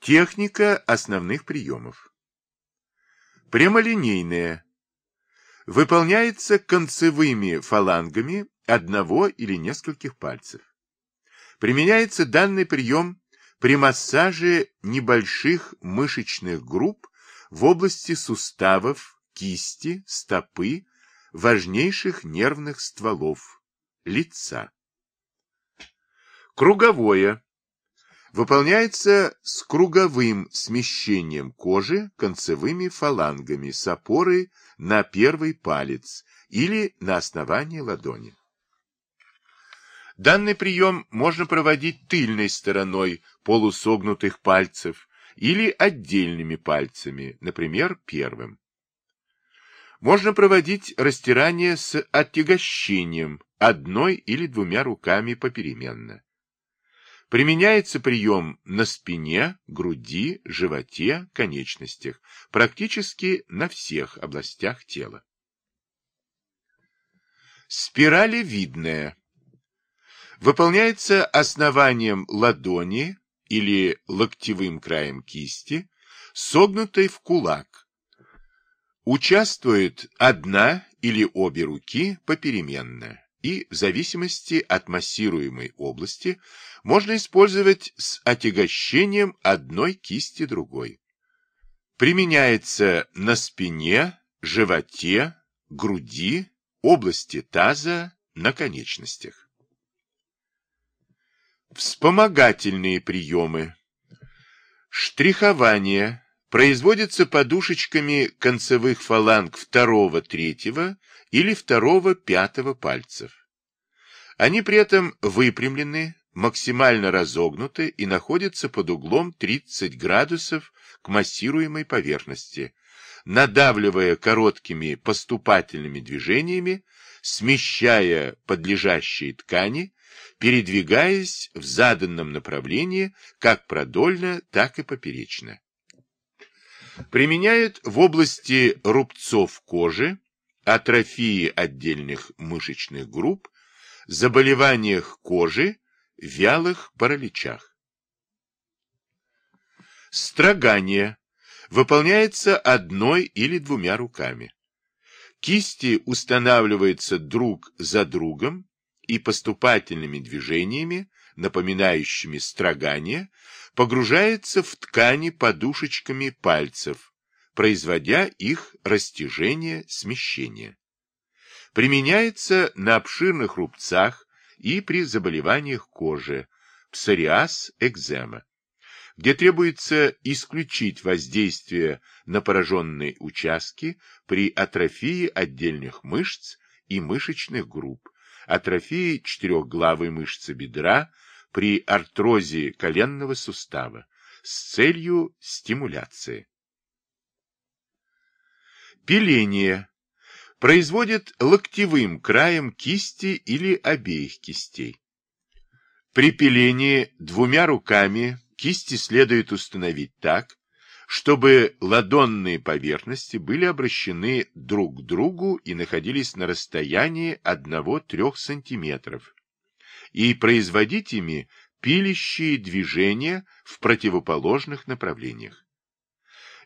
Техника основных приемов. Прямолинейная. Выполняется концевыми фалангами одного или нескольких пальцев. Применяется данный прием при массаже небольших мышечных групп в области суставов, кисти, стопы, важнейших нервных стволов, лица. Круговое. Выполняется с круговым смещением кожи концевыми фалангами с опорой на первый палец или на основании ладони. Данный прием можно проводить тыльной стороной полусогнутых пальцев или отдельными пальцами, например, первым. Можно проводить растирание с отягощением одной или двумя руками попеременно. Применяется прием на спине, груди, животе, конечностях, практически на всех областях тела. Спиралевидная выполняется основанием ладони или локтевым краем кисти, согнутой в кулак. Участвует одна или обе руки попеременно, и в зависимости от массируемой области можно использовать с отягощением одной кисти другой. Применяется на спине, животе, груди, области таза, на конечностях. Вспомогательные приемы. Штрихование производится подушечками концевых фаланг второго-третьего или второго-пятого пальцев. Они при этом выпрямлены, максимально разогнуты и находятся под углом 30 градусов к массируемой поверхности, надавливая короткими поступательными движениями, смещая подлежащие ткани, передвигаясь в заданном направлении как продольно, так и поперечно. Применяют в области рубцов кожи, атрофии отдельных мышечных групп, заболеваниях кожи, вялых параличах. Строгание выполняется одной или двумя руками. Кисти устанавливаются друг за другом и поступательными движениями, напоминающими строгание, погружается в ткани подушечками пальцев, производя их растяжение-смещение. Применяется на обширных рубцах и при заболеваниях кожи, псориаз, экзема, где требуется исключить воздействие на пораженные участки при атрофии отдельных мышц и мышечных групп, атрофии четырехглавой мышцы бедра при артрозе коленного сустава с целью стимуляции. Пиление производит локтевым краем кисти или обеих кистей. При пилении двумя руками кисти следует установить так, чтобы ладонные поверхности были обращены друг к другу и находились на расстоянии 1-3 см, и производить ими пилящие движения в противоположных направлениях.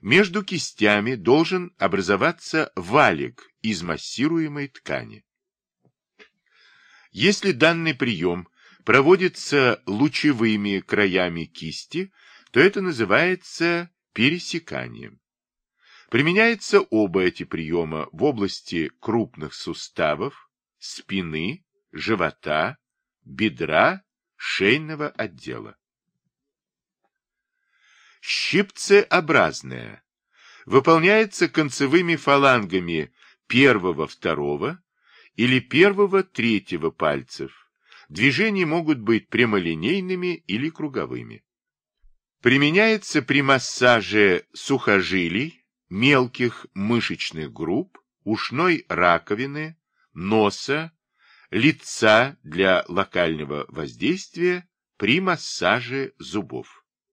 Между кистями должен образоваться валик из массируемой ткани. Если данный прием проводится лучевыми краями кисти, то это называется пересеканием. Применяются оба эти приема в области крупных суставов, спины, живота, бедра, шейного отдела. Щипцеобразная. Выполняется концевыми фалангами первого-второго или первого-третьего пальцев. Движения могут быть прямолинейными или круговыми. Применяется при массаже сухожилий, мелких мышечных групп, ушной раковины, носа, лица для локального воздействия при массаже зубов.